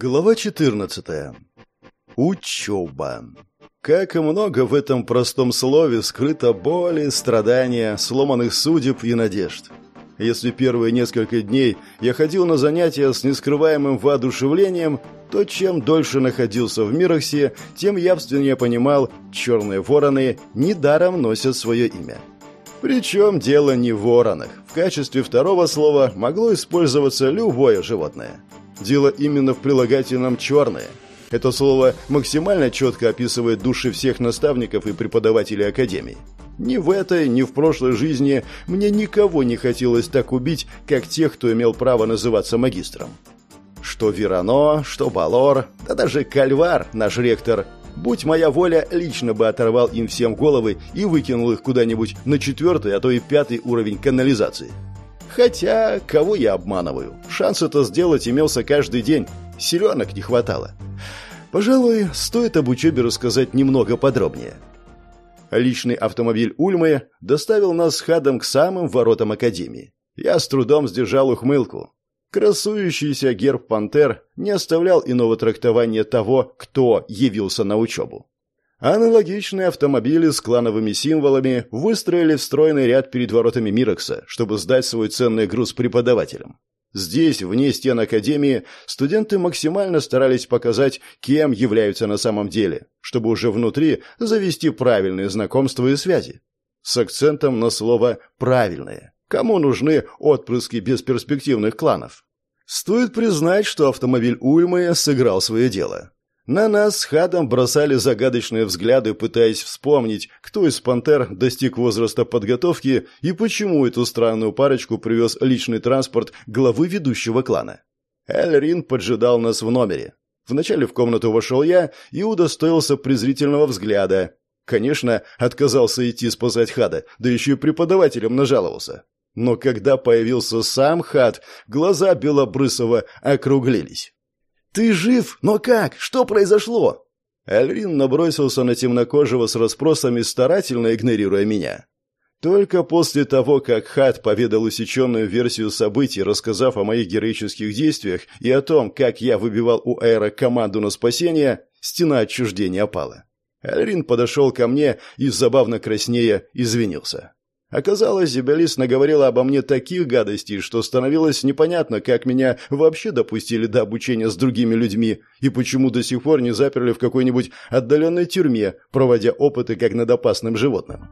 Глава 14. Учеба. Как и много в этом простом слове скрыто боли, страдания, сломанных судеб и надежд. Если первые несколько дней я ходил на занятия с нескрываемым воодушевлением, то чем дольше находился в Мироксе, тем явственнее понимал, черные вороны недаром носят свое имя. Причем дело не в воронах. В качестве второго слова могло использоваться любое животное. Дело именно в прилагательном «черное». Это слово максимально четко описывает души всех наставников и преподавателей Академии. Ни в этой, ни в прошлой жизни мне никого не хотелось так убить, как тех, кто имел право называться магистром. Что Верано, что Балор, да даже Кальвар, наш ректор, будь моя воля, лично бы оторвал им всем головы и выкинул их куда-нибудь на четвертый, а то и пятый уровень канализации. Хотя, кого я обманываю? Шанс это сделать имелся каждый день. Селенок не хватало. Пожалуй, стоит об учебе рассказать немного подробнее. Личный автомобиль Ульмы доставил нас с Хадом к самым воротам Академии. Я с трудом сдержал ухмылку. Красующийся герб «Пантер» не оставлял иного трактования того, кто явился на учебу. Аналогичные автомобили с клановыми символами выстроили в стройный ряд перед воротами Мирокса, чтобы сдать свой ценный груз преподавателям. Здесь, вне стен Академии, студенты максимально старались показать, кем являются на самом деле, чтобы уже внутри завести правильные знакомства и связи. С акцентом на слово «правильные». Кому нужны отпрыски бесперспективных кланов? Стоит признать, что автомобиль Ульмы сыграл свое дело. На нас с Хадом бросали загадочные взгляды, пытаясь вспомнить, кто из пантер достиг возраста подготовки и почему эту странную парочку привез личный транспорт главы ведущего клана. Эльрин поджидал нас в номере. Вначале в комнату вошел я и удостоился презрительного взгляда. Конечно, отказался идти спасать Хада, да еще и преподавателем нажаловался. Но когда появился сам Хад, глаза Белобрысова округлились. «Ты жив? Но как? Что произошло?» Эльрин набросился на темнокожего с расспросами, старательно игнорируя меня. Только после того, как Хат поведал усеченную версию событий, рассказав о моих героических действиях и о том, как я выбивал у Эра команду на спасение, стена отчуждения опала. Эльрин подошел ко мне и, забавно краснея, извинился. Оказалось, Зибелис наговорила обо мне таких гадостей, что становилось непонятно, как меня вообще допустили до обучения с другими людьми и почему до сих пор не заперли в какой-нибудь отдаленной тюрьме, проводя опыты как над опасным животным.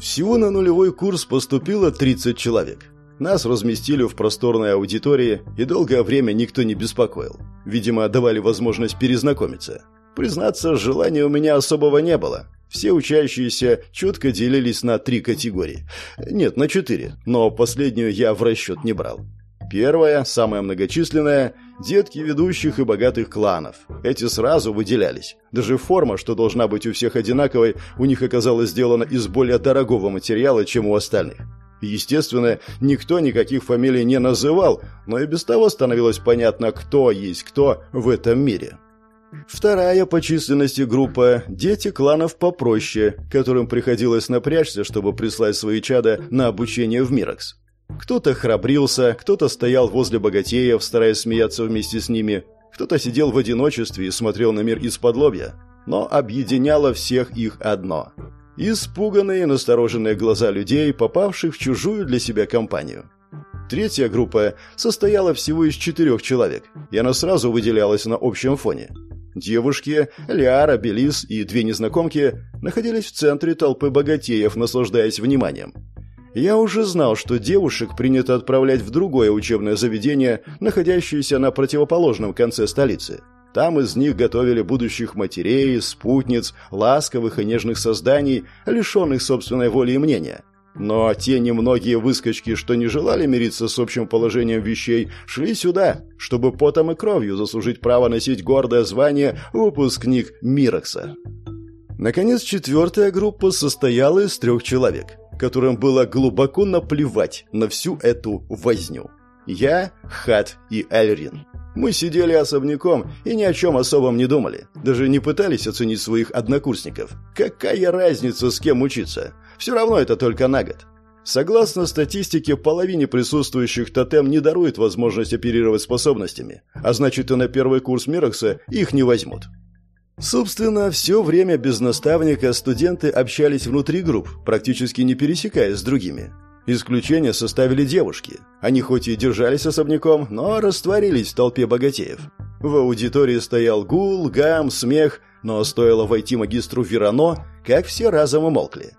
Всего на нулевой курс поступило 30 человек. Нас разместили в просторной аудитории, и долгое время никто не беспокоил. Видимо, давали возможность перезнакомиться. Признаться, желания у меня особого не было. Все учащиеся четко делились на три категории. Нет, на четыре, но последнюю я в расчет не брал. Первая, самая многочисленная – детки ведущих и богатых кланов. Эти сразу выделялись. Даже форма, что должна быть у всех одинаковой, у них оказалась сделана из более дорогого материала, чем у остальных. Естественно, никто никаких фамилий не называл, но и без того становилось понятно, кто есть кто в этом мире. Вторая по численности группа – дети кланов попроще, которым приходилось напрячься, чтобы прислать свои чада на обучение в Миракс. Кто-то храбрился, кто-то стоял возле богатеев, стараясь смеяться вместе с ними, кто-то сидел в одиночестве и смотрел на мир из-под лобья, но объединяло всех их одно – испуганные настороженные глаза людей, попавших в чужую для себя компанию. Третья группа состояла всего из четырех человек, и она сразу выделялась на общем фоне – Девушки, Лиара, Белис и две незнакомки находились в центре толпы богатеев, наслаждаясь вниманием. Я уже знал, что девушек принято отправлять в другое учебное заведение, находящееся на противоположном конце столицы. Там из них готовили будущих матерей, спутниц, ласковых и нежных созданий, лишенных собственной воли и мнения. Но те немногие выскочки, что не желали мириться с общим положением вещей, шли сюда, чтобы потом и кровью заслужить право носить гордое звание выпускник Мирокса. Наконец, четвертая группа состояла из трех человек, которым было глубоко наплевать на всю эту возню. Я, Хат и Эльрин. Мы сидели особняком и ни о чем особом не думали. Даже не пытались оценить своих однокурсников. Какая разница, с кем учиться? Все равно это только на год. Согласно статистике, половине присутствующих тотем не дарует возможность оперировать способностями, а значит и на первый курс Мирокса их не возьмут. Собственно, все время без наставника студенты общались внутри групп, практически не пересекаясь с другими. Исключение составили девушки. Они хоть и держались особняком, но растворились в толпе богатеев. В аудитории стоял гул, гам, смех, но стоило войти магистру Верано, как все разом умолкли.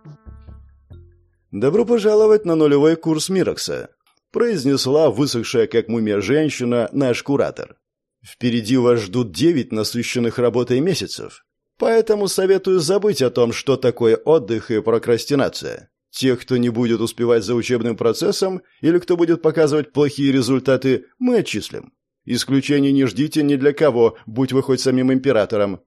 «Добро пожаловать на нулевой курс Мирокса», – произнесла высохшая как мумия женщина наш куратор. «Впереди вас ждут девять насыщенных работой месяцев, поэтому советую забыть о том, что такое отдых и прокрастинация. Тех, кто не будет успевать за учебным процессом или кто будет показывать плохие результаты, мы отчислим. Исключений не ждите ни для кого, будь вы хоть самим императором.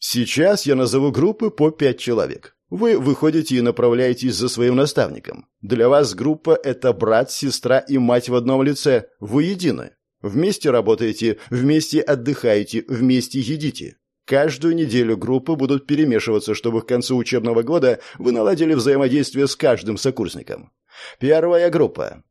Сейчас я назову группы по пять человек. Вы выходите и направляетесь за своим наставником. Для вас группа – это брат, сестра и мать в одном лице. Вы едины. Вместе работаете, вместе отдыхаете, вместе едите. Каждую неделю группы будут перемешиваться, чтобы к концу учебного года вы наладили взаимодействие с каждым сокурсником. Первая группа.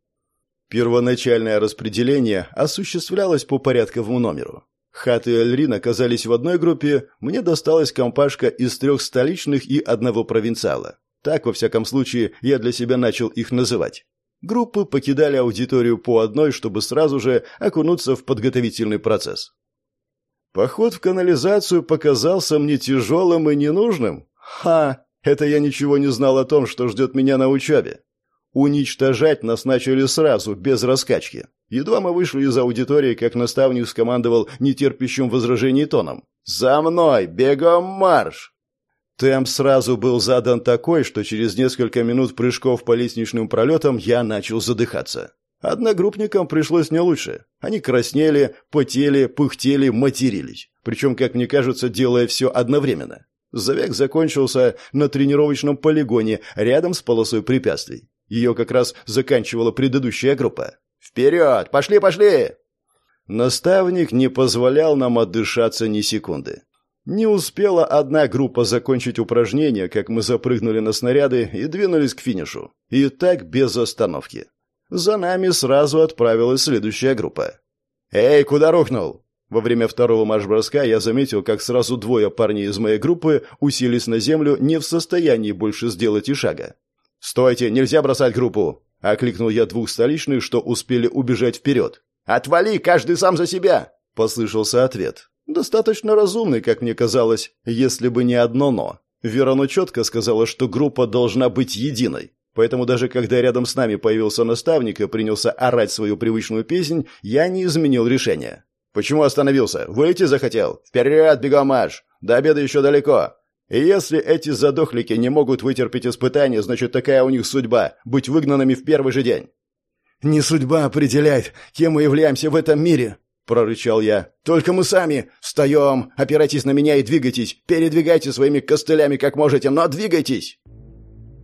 Первоначальное распределение осуществлялось по порядковому номеру. Хат и Эльрин оказались в одной группе, мне досталась компашка из трех столичных и одного провинциала. Так, во всяком случае, я для себя начал их называть. Группы покидали аудиторию по одной, чтобы сразу же окунуться в подготовительный процесс. Поход в канализацию показался мне тяжелым и ненужным. Ха! Это я ничего не знал о том, что ждет меня на учебе. Уничтожать нас начали сразу, без раскачки. Едва мы вышли из аудитории, как наставник скомандовал нетерпящим возражений тоном. «За мной! Бегом марш!» Темп сразу был задан такой, что через несколько минут прыжков по лестничным пролетам я начал задыхаться. Одногруппникам пришлось не лучше. Они краснели, потели, пыхтели, матерились. Причем, как мне кажется, делая все одновременно. Забег закончился на тренировочном полигоне рядом с полосой препятствий. Ее как раз заканчивала предыдущая группа. «Вперед! Пошли, пошли!» Наставник не позволял нам отдышаться ни секунды. Не успела одна группа закончить упражнение, как мы запрыгнули на снаряды и двинулись к финишу. И так без остановки. За нами сразу отправилась следующая группа. «Эй, куда рухнул?» Во время второго марш-броска я заметил, как сразу двое парней из моей группы уселись на землю, не в состоянии больше сделать и шага. «Стойте, нельзя бросать группу!» — окликнул я двух столичных, что успели убежать вперед. «Отвали, каждый сам за себя!» — послышался ответ. Достаточно разумный, как мне казалось, если бы не одно «но». Верону четко сказала, что группа должна быть единой. Поэтому даже когда рядом с нами появился наставник и принялся орать свою привычную песнь, я не изменил решение. «Почему остановился? Выйти захотел? Вперед, бегом марш! До обеда еще далеко! И если эти задохлики не могут вытерпеть испытания, значит, такая у них судьба – быть выгнанными в первый же день. «Не судьба определяет, кем мы являемся в этом мире», – прорычал я. «Только мы сами. Встаем, опирайтесь на меня и двигайтесь. Передвигайте своими костылями как можете, но двигайтесь!»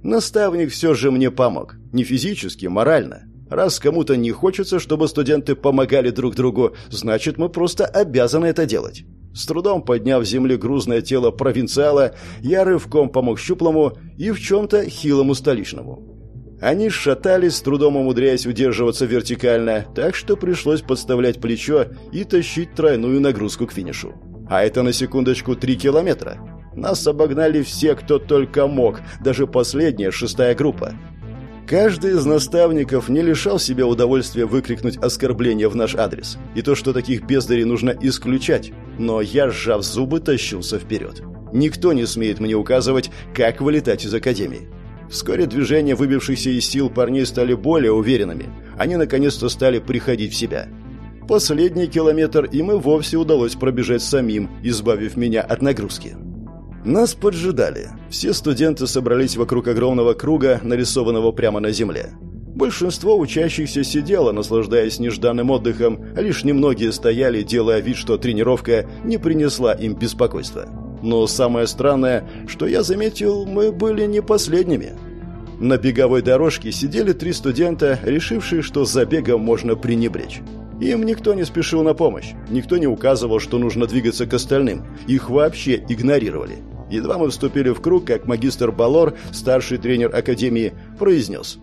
Наставник все же мне помог. Не физически, морально. Раз кому-то не хочется, чтобы студенты помогали друг другу, значит, мы просто обязаны это делать. С трудом подняв с земли грузное тело провинциала, я рывком помог щуплому и в чем-то хилому столичному. Они шатались, с трудом умудряясь удерживаться вертикально, так что пришлось подставлять плечо и тащить тройную нагрузку к финишу. А это на секундочку три километра. Нас обогнали все, кто только мог, даже последняя, шестая группа. Каждый из наставников не лишал себя удовольствия выкрикнуть оскорбление в наш адрес. И то, что таких бездарей нужно исключать. Но я, сжав зубы, тащился вперед. Никто не смеет мне указывать, как вылетать из академии. Вскоре движения выбившихся из сил парней стали более уверенными. Они наконец-то стали приходить в себя. Последний километр им и вовсе удалось пробежать самим, избавив меня от нагрузки. Нас поджидали. Все студенты собрались вокруг огромного круга, нарисованного прямо на земле. Большинство учащихся сидело, наслаждаясь нежданным отдыхом, а лишь немногие стояли, делая вид, что тренировка не принесла им беспокойства. Но самое странное, что я заметил, мы были не последними. На беговой дорожке сидели три студента, решившие, что забегом можно пренебречь. Им никто не спешил на помощь, никто не указывал, что нужно двигаться к остальным, их вообще игнорировали. Едва мы вступили в круг, как магистр Балор, старший тренер Академии, произнес.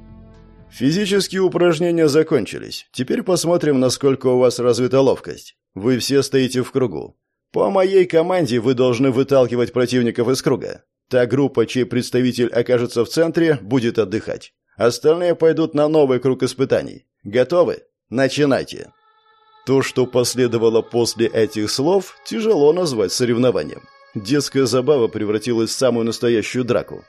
Физические упражнения закончились. Теперь посмотрим, насколько у вас развита ловкость. Вы все стоите в кругу. По моей команде вы должны выталкивать противников из круга. Та группа, чей представитель окажется в центре, будет отдыхать. Остальные пойдут на новый круг испытаний. Готовы? Начинайте. То, что последовало после этих слов, тяжело назвать соревнованием. Детская забава превратилась в самую настоящую драку.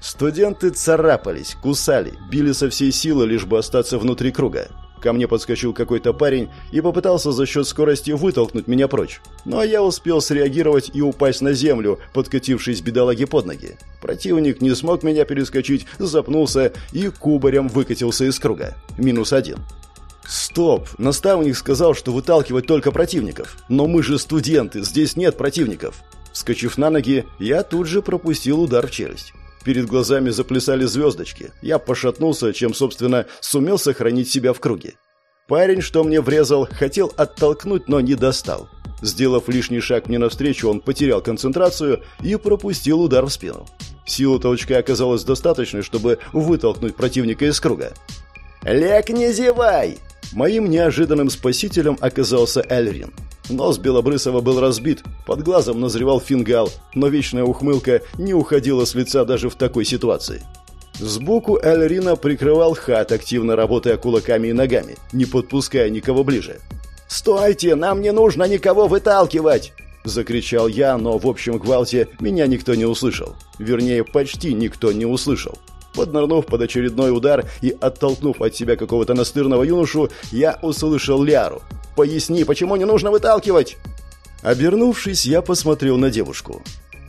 Студенты царапались, кусали, били со всей силы, лишь бы остаться внутри круга. Ко мне подскочил какой-то парень и попытался за счет скорости вытолкнуть меня прочь. Но я успел среагировать и упасть на землю, подкатившись бедолаге под ноги. Противник не смог меня перескочить, запнулся и кубарем выкатился из круга. Минус один. «Стоп! Наставник сказал, что выталкивать только противников. Но мы же студенты, здесь нет противников!» Вскочив на ноги, я тут же пропустил удар в челюсть. Перед глазами заплясали звездочки. Я пошатнулся, чем, собственно, сумел сохранить себя в круге. Парень, что мне врезал, хотел оттолкнуть, но не достал. Сделав лишний шаг мне навстречу, он потерял концентрацию и пропустил удар в спину. Сила толчка оказалась достаточной, чтобы вытолкнуть противника из круга. «Лек, не зевай!» Моим неожиданным спасителем оказался Эльрин. Нос Белобрысова был разбит, под глазом назревал фингал, но вечная ухмылка не уходила с лица даже в такой ситуации. Сбоку Эльрина прикрывал хат, активно работая кулаками и ногами, не подпуская никого ближе. «Стойте! Нам не нужно никого выталкивать!» Закричал я, но в общем гвалте меня никто не услышал. Вернее, почти никто не услышал. Поднырнув под очередной удар и оттолкнув от себя какого-то настырного юношу, я услышал Ляру. «Поясни, почему не нужно выталкивать?» Обернувшись, я посмотрел на девушку.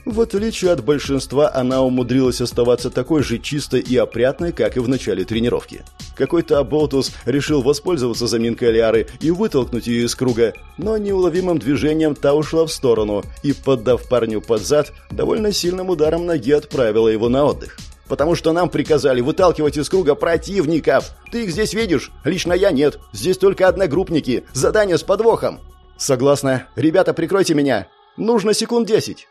В отличие от большинства, она умудрилась оставаться такой же чистой и опрятной, как и в начале тренировки. Какой-то оболтус решил воспользоваться заминкой Лиары и вытолкнуть ее из круга, но неуловимым движением та ушла в сторону и, поддав парню под зад, довольно сильным ударом ноги отправила его на отдых. Потому что нам приказали выталкивать из круга противников. Ты их здесь видишь? Лично я нет. Здесь только одногруппники. Задание с подвохом. Согласна. Ребята, прикройте меня. Нужно секунд десять.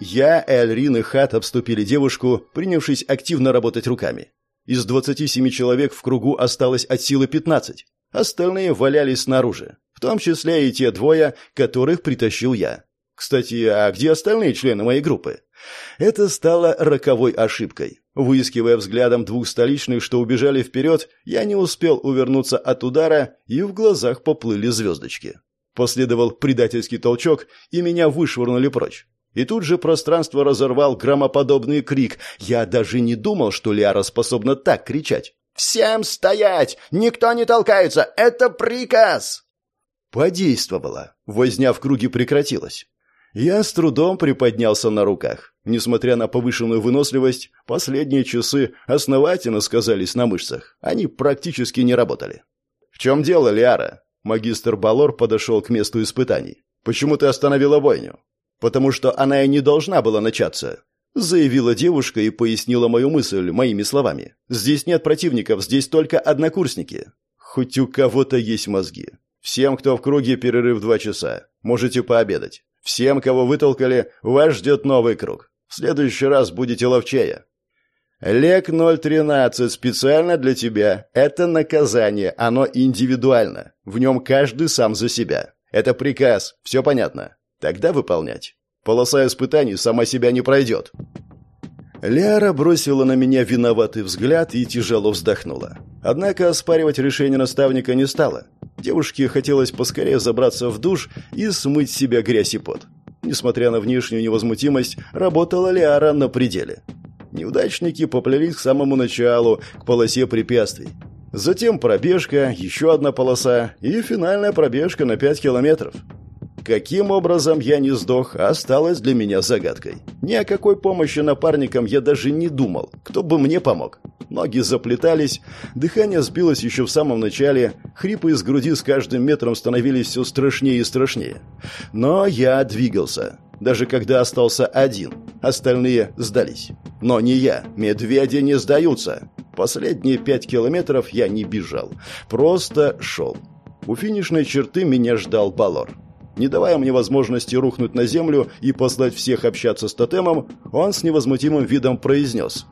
Я, Эльрин и Хат обступили девушку, принявшись активно работать руками. Из 27 человек в кругу осталось от силы 15. Остальные валялись снаружи, в том числе и те двое, которых притащил я. Кстати, а где остальные члены моей группы? Это стало роковой ошибкой. Выискивая взглядом двух столичных, что убежали вперед, я не успел увернуться от удара, и в глазах поплыли звездочки. Последовал предательский толчок, и меня вышвырнули прочь. И тут же пространство разорвал громоподобный крик. Я даже не думал, что Лиара способна так кричать. «Всем стоять! Никто не толкается! Это приказ!» Подействовало. Возня в круге прекратилась. Я с трудом приподнялся на руках. Несмотря на повышенную выносливость, последние часы основательно сказались на мышцах. Они практически не работали. «В чем дело, Лиара?» Магистр Балор подошел к месту испытаний. «Почему ты остановила бойню?» «Потому что она и не должна была начаться», заявила девушка и пояснила мою мысль моими словами. «Здесь нет противников, здесь только однокурсники. Хоть у кого-то есть мозги. Всем, кто в круге, перерыв два часа. Можете пообедать. Всем, кого вытолкали, вас ждет новый круг. В следующий раз будете ловчее. Лек 013 специально для тебя. Это наказание, оно индивидуально. В нем каждый сам за себя. Это приказ, все понятно. Тогда выполнять. Полоса испытаний сама себя не пройдет. Ляра бросила на меня виноватый взгляд и тяжело вздохнула. Однако оспаривать решение наставника не стала. Девушке хотелось поскорее забраться в душ и смыть с себя грязь и пот. Несмотря на внешнюю невозмутимость, работала Лиара на пределе. Неудачники поплелись к самому началу, к полосе препятствий. Затем пробежка, еще одна полоса и финальная пробежка на 5 километров. Каким образом я не сдох, осталось для меня загадкой. Ни о какой помощи напарникам я даже не думал. Кто бы мне помог? Ноги заплетались, дыхание сбилось еще в самом начале, хрипы из груди с каждым метром становились все страшнее и страшнее. Но я двигался. Даже когда остался один, остальные сдались. Но не я, медведи не сдаются. Последние пять километров я не бежал, просто шел. У финишной черты меня ждал Балор. Не давая мне возможности рухнуть на землю и послать всех общаться с тотемом, он с невозмутимым видом произнес.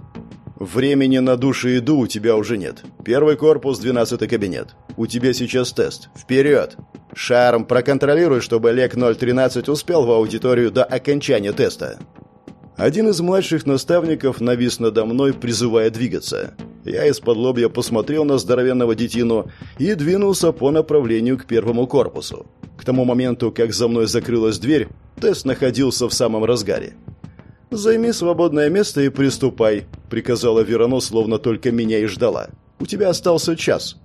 Времени на душу и еду у тебя уже нет. Первый корпус, двенадцатый кабинет. У тебя сейчас тест. Вперед! Шарм, проконтролируй, чтобы Лек 013 успел в аудиторию до окончания теста. Один из младших наставников навис надо мной, призывая двигаться. Я из-под лобья посмотрел на здоровенного детину и двинулся по направлению к первому корпусу. К тому моменту, как за мной закрылась дверь, тест находился в самом разгаре. «Займи свободное место и приступай», — приказала Вероно, словно только меня и ждала. «У тебя остался час».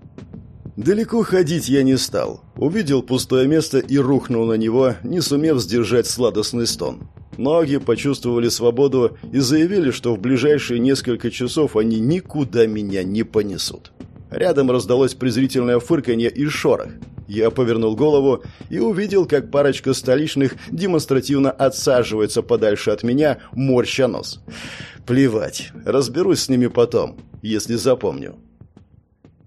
Далеко ходить я не стал. Увидел пустое место и рухнул на него, не сумев сдержать сладостный стон. Ноги почувствовали свободу и заявили, что в ближайшие несколько часов они никуда меня не понесут. Рядом раздалось презрительное фырканье и шорох. Я повернул голову и увидел, как парочка столичных демонстративно отсаживается подальше от меня, морща нос. Плевать, разберусь с ними потом, если запомню.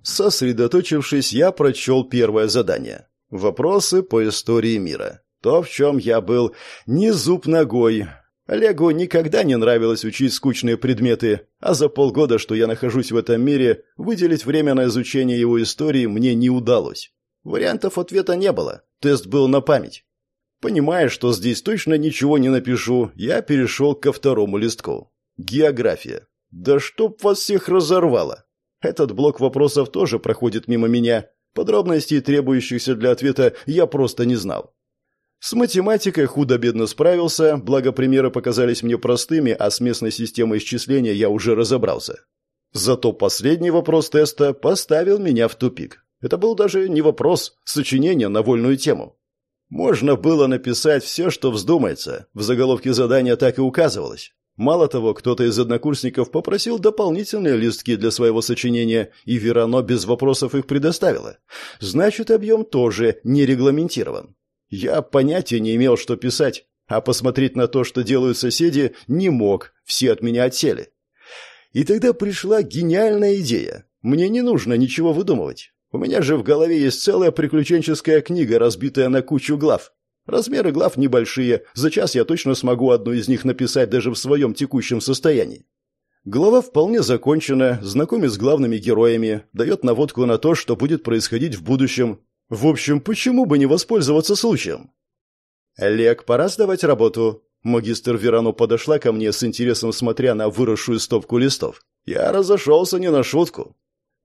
Сосредоточившись, я прочел первое задание. Вопросы по истории мира. То, в чем я был не зуб ногой. Олегу никогда не нравилось учить скучные предметы, а за полгода, что я нахожусь в этом мире, выделить время на изучение его истории мне не удалось. Вариантов ответа не было. Тест был на память. Понимая, что здесь точно ничего не напишу, я перешел ко второму листку. География. Да чтоб вас всех разорвало. Этот блок вопросов тоже проходит мимо меня. Подробностей, требующихся для ответа, я просто не знал. С математикой худо-бедно справился, благо примеры показались мне простыми, а с местной системой исчисления я уже разобрался. Зато последний вопрос теста поставил меня в тупик. Это был даже не вопрос, сочинение на вольную тему. Можно было написать все, что вздумается. В заголовке задания так и указывалось. Мало того, кто-то из однокурсников попросил дополнительные листки для своего сочинения, и Верано без вопросов их предоставила. Значит, объем тоже не регламентирован. Я понятия не имел, что писать, а посмотреть на то, что делают соседи, не мог, все от меня отсели. И тогда пришла гениальная идея. Мне не нужно ничего выдумывать. У меня же в голове есть целая приключенческая книга, разбитая на кучу глав. Размеры глав небольшие, за час я точно смогу одну из них написать даже в своем текущем состоянии. Глава вполне закончена, знакомит с главными героями, дает наводку на то, что будет происходить в будущем. В общем, почему бы не воспользоваться случаем? «Олег, пора сдавать работу». Магистр Верано подошла ко мне с интересом, смотря на выросшую стопку листов. Я разошелся не на шутку.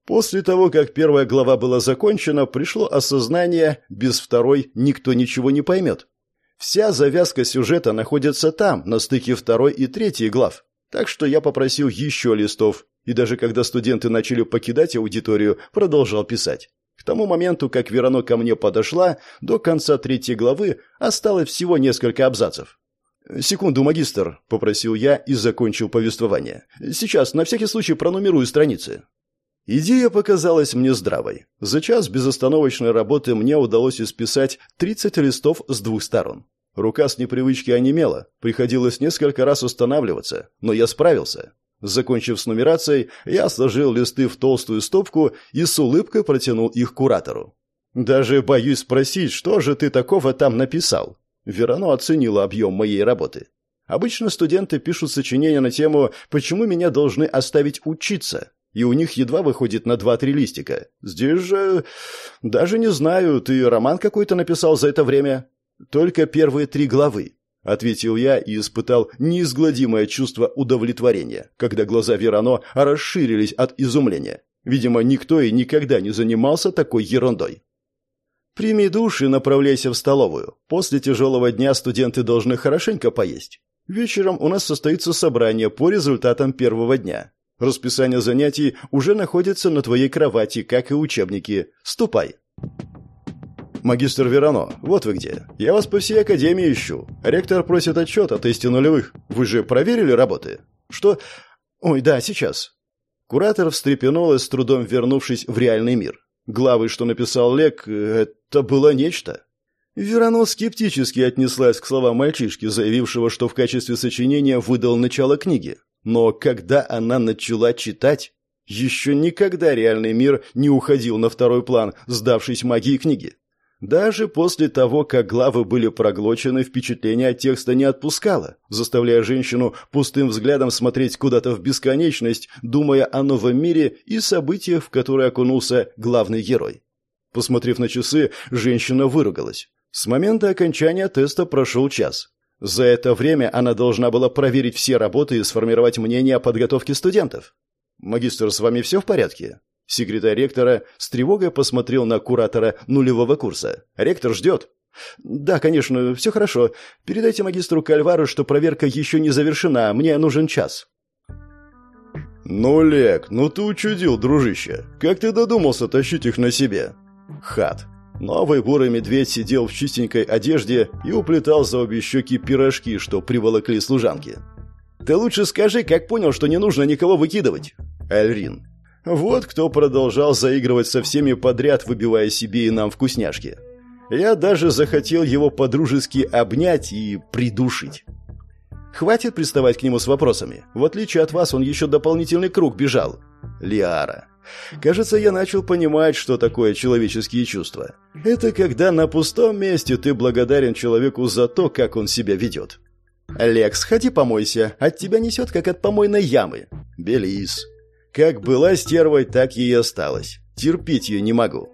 После того, как первая глава была закончена, пришло осознание, без второй никто ничего не поймет. Вся завязка сюжета находится там, на стыке второй и третьей глав. Так что я попросил еще листов, и даже когда студенты начали покидать аудиторию, продолжал писать. К тому моменту, как Вероно ко мне подошла, до конца третьей главы осталось всего несколько абзацев. «Секунду, магистр», — попросил я и закончил повествование. «Сейчас, на всякий случай, пронумерую страницы». Идея показалась мне здравой. За час безостановочной работы мне удалось исписать 30 листов с двух сторон. Рука с непривычки онемела, приходилось несколько раз останавливаться, но я справился. Закончив с нумерацией, я сложил листы в толстую стопку и с улыбкой протянул их куратору. «Даже боюсь спросить, что же ты такого там написал?» Верано оценила объем моей работы. Обычно студенты пишут сочинения на тему «Почему меня должны оставить учиться?» и у них едва выходит на два-три листика. Здесь же... Даже не знаю, ты роман какой-то написал за это время? Только первые три главы. — ответил я и испытал неизгладимое чувство удовлетворения, когда глаза Верано расширились от изумления. Видимо, никто и никогда не занимался такой ерундой. «Прими душ и направляйся в столовую. После тяжелого дня студенты должны хорошенько поесть. Вечером у нас состоится собрание по результатам первого дня. Расписание занятий уже находится на твоей кровати, как и учебники. Ступай. Магистр Верано, вот вы где. Я вас по всей академии ищу. Ректор просит отчет о тесте нулевых. Вы же проверили работы? Что? Ой, да, сейчас. Куратор встрепенулась, с трудом вернувшись в реальный мир. Главы, что написал Лек, это было нечто. Верано скептически отнеслась к словам мальчишки, заявившего, что в качестве сочинения выдал начало книги. Но когда она начала читать, еще никогда реальный мир не уходил на второй план, сдавшись магии книги. Даже после того, как главы были проглочены, впечатление от текста не отпускало, заставляя женщину пустым взглядом смотреть куда-то в бесконечность, думая о новом мире и событиях, в которые окунулся главный герой. Посмотрев на часы, женщина выругалась. С момента окончания теста прошел час. За это время она должна была проверить все работы и сформировать мнение о подготовке студентов. «Магистр, с вами все в порядке?» Секретарь ректора с тревогой посмотрел на куратора нулевого курса. «Ректор ждет». «Да, конечно, все хорошо. Передайте магистру Кальвару, что проверка еще не завершена. Мне нужен час». «Ну, Лек, ну ты учудил, дружище. Как ты додумался тащить их на себе?» «Хат». Новый бурый медведь сидел в чистенькой одежде и уплетал за обе щеки пирожки, что приволокли служанки. «Ты лучше скажи, как понял, что не нужно никого выкидывать?» Эльрин. Вот кто продолжал заигрывать со всеми подряд, выбивая себе и нам вкусняшки. Я даже захотел его подружески обнять и придушить. Хватит приставать к нему с вопросами. В отличие от вас, он еще дополнительный круг бежал. Лиара. Кажется, я начал понимать, что такое человеческие чувства. Это когда на пустом месте ты благодарен человеку за то, как он себя ведет. «Лекс, ходи помойся. От тебя несет, как от помойной ямы». «Белиз». Как была стервой, так и осталась. Терпеть ее не могу.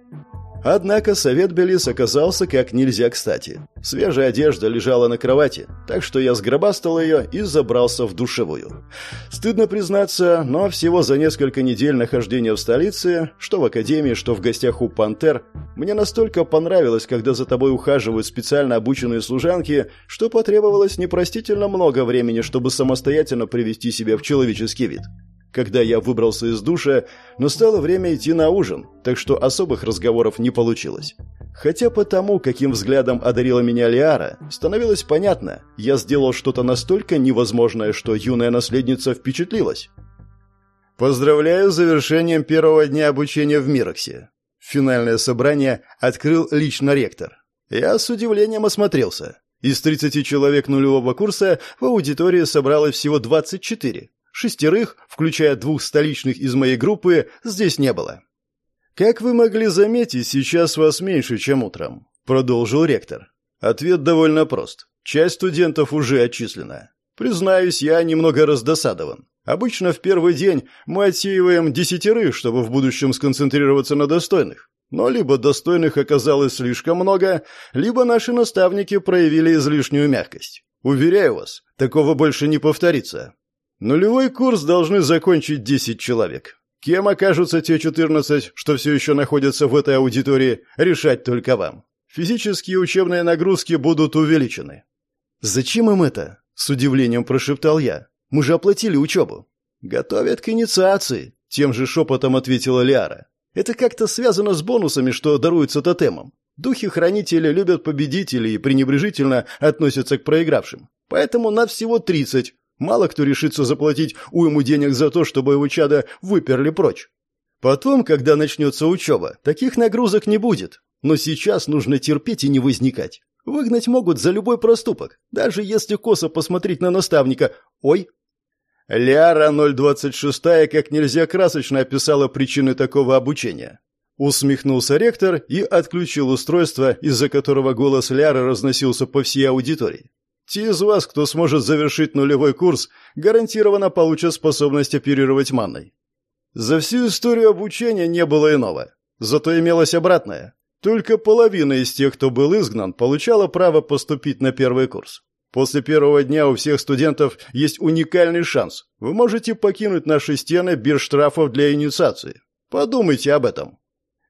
Однако совет Белис оказался как нельзя кстати. Свежая одежда лежала на кровати, так что я сгробастал ее и забрался в душевую. Стыдно признаться, но всего за несколько недель нахождения в столице, что в академии, что в гостях у «Пантер», мне настолько понравилось, когда за тобой ухаживают специально обученные служанки, что потребовалось непростительно много времени, чтобы самостоятельно привести себя в человеческий вид когда я выбрался из душа, но стало время идти на ужин, так что особых разговоров не получилось. Хотя потому, каким взглядом одарила меня Лиара, становилось понятно, я сделал что-то настолько невозможное, что юная наследница впечатлилась. Поздравляю с завершением первого дня обучения в Мироксе. Финальное собрание открыл лично ректор. Я с удивлением осмотрелся. Из 30 человек нулевого курса в аудитории собралось всего 24. Шестерых, включая двух столичных из моей группы, здесь не было. «Как вы могли заметить, сейчас вас меньше, чем утром», — продолжил ректор. Ответ довольно прост. Часть студентов уже отчислена. Признаюсь, я немного раздосадован. Обычно в первый день мы отсеиваем десятерых, чтобы в будущем сконцентрироваться на достойных. Но либо достойных оказалось слишком много, либо наши наставники проявили излишнюю мягкость. Уверяю вас, такого больше не повторится. Нулевой курс должны закончить 10 человек. Кем окажутся те 14, что все еще находятся в этой аудитории, решать только вам. Физические учебные нагрузки будут увеличены. «Зачем им это?» – с удивлением прошептал я. «Мы же оплатили учебу». «Готовят к инициации», – тем же шепотом ответила Лиара. «Это как-то связано с бонусами, что даруются тотемом. Духи-хранители любят победителей и пренебрежительно относятся к проигравшим. Поэтому нас всего 30, Мало кто решится заплатить уйму денег за то, чтобы его чада выперли прочь. Потом, когда начнется учеба, таких нагрузок не будет. Но сейчас нужно терпеть и не возникать. Выгнать могут за любой проступок, даже если косо посмотреть на наставника. Ой. Ляра 026 как нельзя красочно описала причины такого обучения. Усмехнулся ректор и отключил устройство, из-за которого голос Ляры разносился по всей аудитории. Те из вас, кто сможет завершить нулевой курс, гарантированно получат способность оперировать манной. За всю историю обучения не было иного. Зато имелось обратное. Только половина из тех, кто был изгнан, получала право поступить на первый курс. После первого дня у всех студентов есть уникальный шанс. Вы можете покинуть наши стены без штрафов для инициации. Подумайте об этом.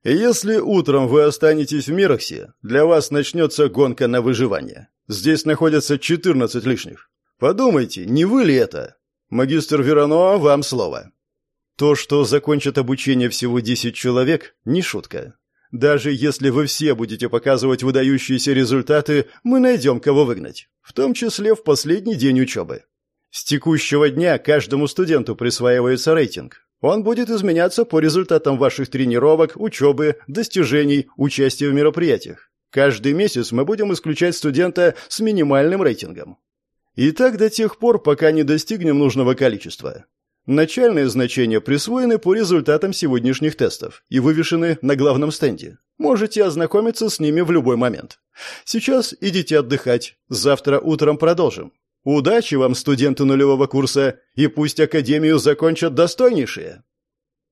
Если утром вы останетесь в Мироксе, для вас начнется гонка на выживание. Здесь находятся 14 лишних. Подумайте, не вы ли это? Магистр Верано, вам слово. То, что закончат обучение всего 10 человек, не шутка. Даже если вы все будете показывать выдающиеся результаты, мы найдем, кого выгнать. В том числе в последний день учебы. С текущего дня каждому студенту присваивается рейтинг. Он будет изменяться по результатам ваших тренировок, учебы, достижений, участия в мероприятиях. Каждый месяц мы будем исключать студента с минимальным рейтингом. И так до тех пор, пока не достигнем нужного количества. Начальные значения присвоены по результатам сегодняшних тестов и вывешены на главном стенде. Можете ознакомиться с ними в любой момент. Сейчас идите отдыхать. Завтра утром продолжим. Удачи вам, студенты нулевого курса, и пусть академию закончат достойнейшие.